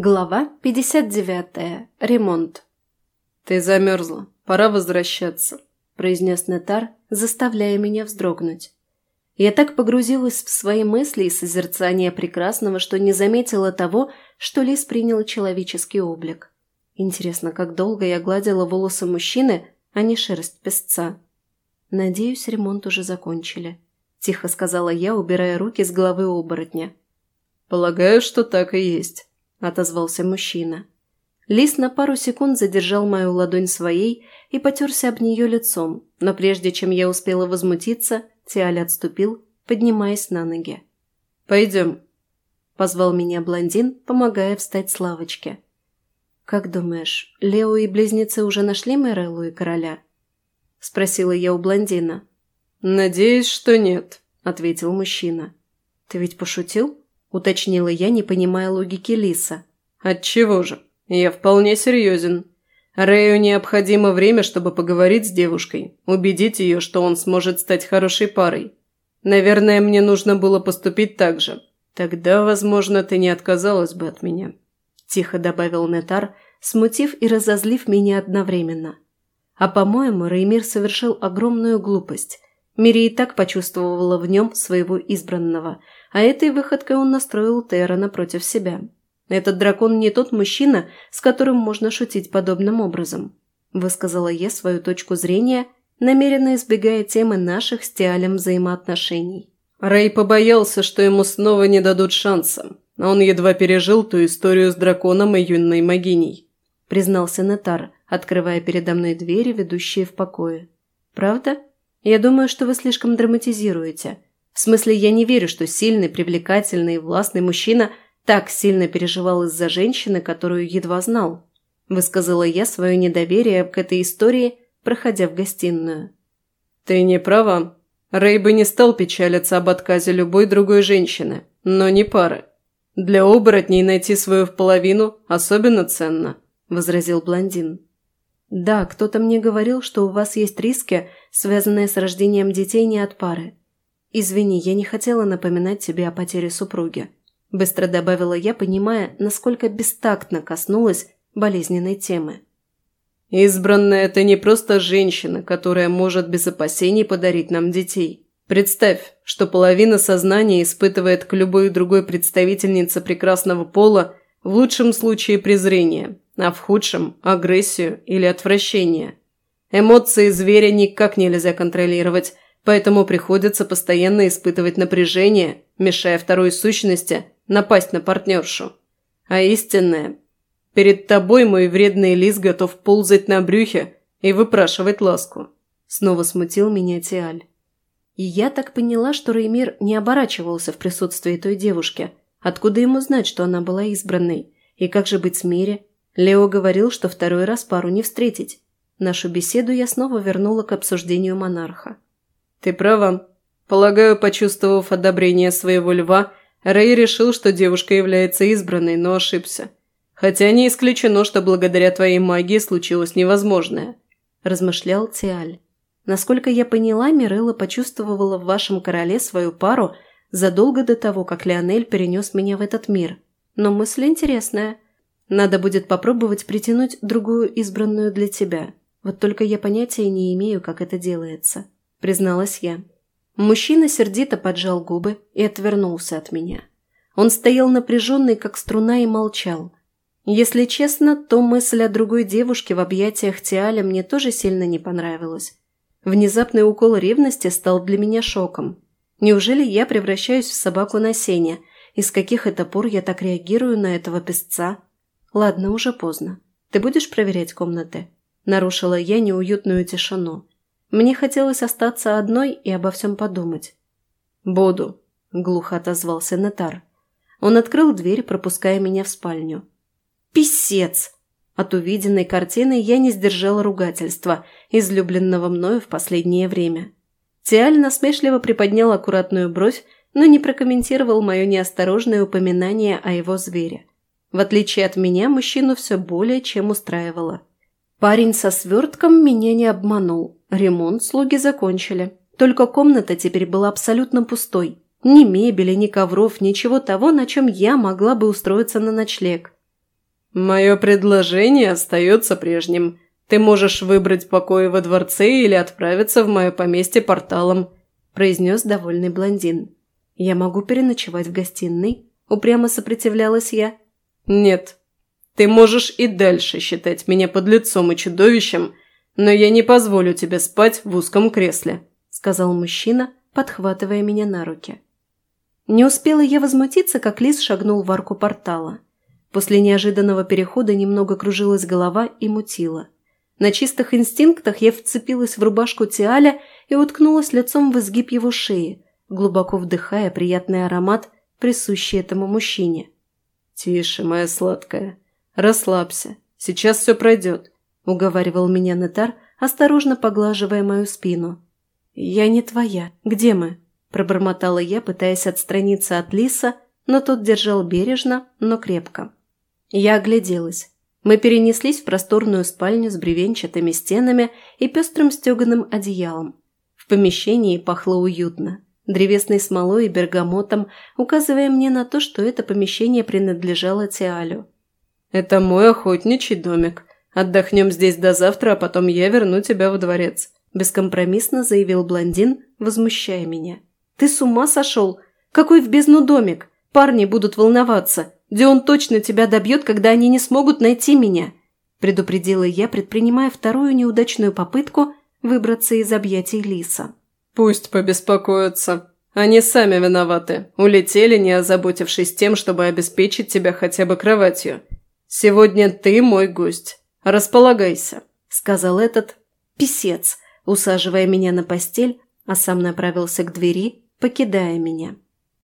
Глава 59. Ремонт. «Ты замерзла. Пора возвращаться», – произнес Нетар, заставляя меня вздрогнуть. Я так погрузилась в свои мысли и созерцание прекрасного, что не заметила того, что Лис принял человеческий облик. Интересно, как долго я гладила волосы мужчины, а не шерсть песца. «Надеюсь, ремонт уже закончили», – тихо сказала я, убирая руки с головы оборотня. «Полагаю, что так и есть». – отозвался мужчина. Лис на пару секунд задержал мою ладонь своей и потерся об нее лицом, но прежде чем я успела возмутиться, Тиаль отступил, поднимаясь на ноги. «Пойдем», – позвал меня блондин, помогая встать с лавочки. «Как думаешь, Лео и близнецы уже нашли Мэреллу и короля?» – спросила я у блондина. «Надеюсь, что нет», – ответил мужчина. «Ты ведь пошутил?» – уточнила я, не понимая логики Лиса. «Отчего же? Я вполне серьезен. Рэю необходимо время, чтобы поговорить с девушкой, убедить ее, что он сможет стать хорошей парой. Наверное, мне нужно было поступить так же. Тогда, возможно, ты не отказалась бы от меня», – тихо добавил Нетар, смутив и разозлив меня одновременно. А, по-моему, Реймир совершил огромную глупость. Мири и так почувствовала в нем своего избранного – а этой выходкой он настроил Террена против себя. Этот дракон не тот мужчина, с которым можно шутить подобным образом. Высказала я свою точку зрения, намеренно избегая темы наших с Тиалем взаимоотношений. Рэй побоялся, что ему снова не дадут шанса. Он едва пережил ту историю с драконом и юной могиней. Признался Нетар, открывая передо мной двери, ведущие в покое. «Правда? Я думаю, что вы слишком драматизируете. В смысле, я не верю, что сильный, привлекательный и властный мужчина так сильно переживал из-за женщины, которую едва знал. Высказала я свое недоверие к этой истории, проходя в гостиную. «Ты не права. Рэй бы не стал печалиться об отказе любой другой женщины, но не пары. Для оборотней найти свою в половину особенно ценно», – возразил блондин. «Да, кто-то мне говорил, что у вас есть риски, связанные с рождением детей не от пары. «Извини, я не хотела напоминать тебе о потере супруги», – быстро добавила я, понимая, насколько бестактно коснулась болезненной темы. «Избранная – это не просто женщина, которая может без опасений подарить нам детей. Представь, что половина сознания испытывает к любой другой представительнице прекрасного пола в лучшем случае презрение, а в худшем – агрессию или отвращение. Эмоции зверя никак нельзя контролировать – Поэтому приходится постоянно испытывать напряжение, мешая второй сущности напасть на партнершу. А истинное – перед тобой мой вредный лис готов ползать на брюхе и выпрашивать ласку. Снова смутил меня Тиаль. И я так поняла, что Реймир не оборачивался в присутствии той девушки. Откуда ему знать, что она была избранной? И как же быть с Мире? Лео говорил, что второй раз пару не встретить. Нашу беседу я снова вернула к обсуждению монарха. «Ты права. Полагаю, почувствовав одобрение своего льва, Рэй решил, что девушка является избранной, но ошибся. Хотя не исключено, что благодаря твоей магии случилось невозможное», – размышлял Тиаль. «Насколько я поняла, Мирелла почувствовала в вашем короле свою пару задолго до того, как Леонель перенес меня в этот мир. Но мысль интересная. Надо будет попробовать притянуть другую избранную для тебя. Вот только я понятия не имею, как это делается». – призналась я. Мужчина сердито поджал губы и отвернулся от меня. Он стоял напряженный, как струна, и молчал. Если честно, то мысль о другой девушке в объятиях Тиаля мне тоже сильно не понравилась. Внезапный укол ревности стал для меня шоком. Неужели я превращаюсь в собаку на сене? И с каких это пор я так реагирую на этого песца? Ладно, уже поздно. Ты будешь проверять комнаты? Нарушила я неуютную тишину. Мне хотелось остаться одной и обо всем подумать. «Буду», – глухо отозвался Нетар. Он открыл дверь, пропуская меня в спальню. «Писец!» От увиденной картины я не сдержала ругательства, излюбленного мною в последнее время. Тиаль насмешливо приподнял аккуратную бровь, но не прокомментировал мое неосторожное упоминание о его звере. В отличие от меня, мужчину все более чем устраивало. Парень со свертком меня не обманул. Ремонт слуги закончили. Только комната теперь была абсолютно пустой. Ни мебели, ни ковров, ничего того, на чем я могла бы устроиться на ночлег. «Мое предложение остается прежним. Ты можешь выбрать покои во дворце или отправиться в мое поместье порталом», – произнес довольный блондин. «Я могу переночевать в гостиной?» – упрямо сопротивлялась я. «Нет. Ты можешь и дальше считать меня подлецом и чудовищем, но я не позволю тебе спать в узком кресле», – сказал мужчина, подхватывая меня на руки. Не успела я возмутиться, как лис шагнул в арку портала. После неожиданного перехода немного кружилась голова и мутила. На чистых инстинктах я вцепилась в рубашку Тиаля и уткнулась лицом в изгиб его шеи, глубоко вдыхая приятный аромат, присущий этому мужчине. «Тише, моя сладкая. Расслабься. Сейчас все пройдет», – уговаривал меня Нетар, осторожно поглаживая мою спину. «Я не твоя. Где мы?» – пробормотала я, пытаясь отстраниться от лиса, но тот держал бережно, но крепко. Я огляделась. Мы перенеслись в просторную спальню с бревенчатыми стенами и пестрым стеганым одеялом. В помещении пахло уютно, древесной смолой и бергамотом, указывая мне на то, что это помещение принадлежало Тиалю. «Это мой охотничий домик. Отдохнем здесь до завтра, а потом я верну тебя во дворец», – бескомпромиссно заявил блондин, возмущая меня. «Ты с ума сошел? Какой в бездну домик? Парни будут волноваться. Дион точно тебя добьет, когда они не смогут найти меня», – предупредила я, предпринимая вторую неудачную попытку выбраться из объятий Лиса. «Пусть побеспокоятся. Они сами виноваты. Улетели, не озаботившись тем, чтобы обеспечить тебя хотя бы кроватью. Сегодня ты мой гость. Располагайся», – сказал этот писец, усаживая меня на постель, а сам направился к двери, покидая меня.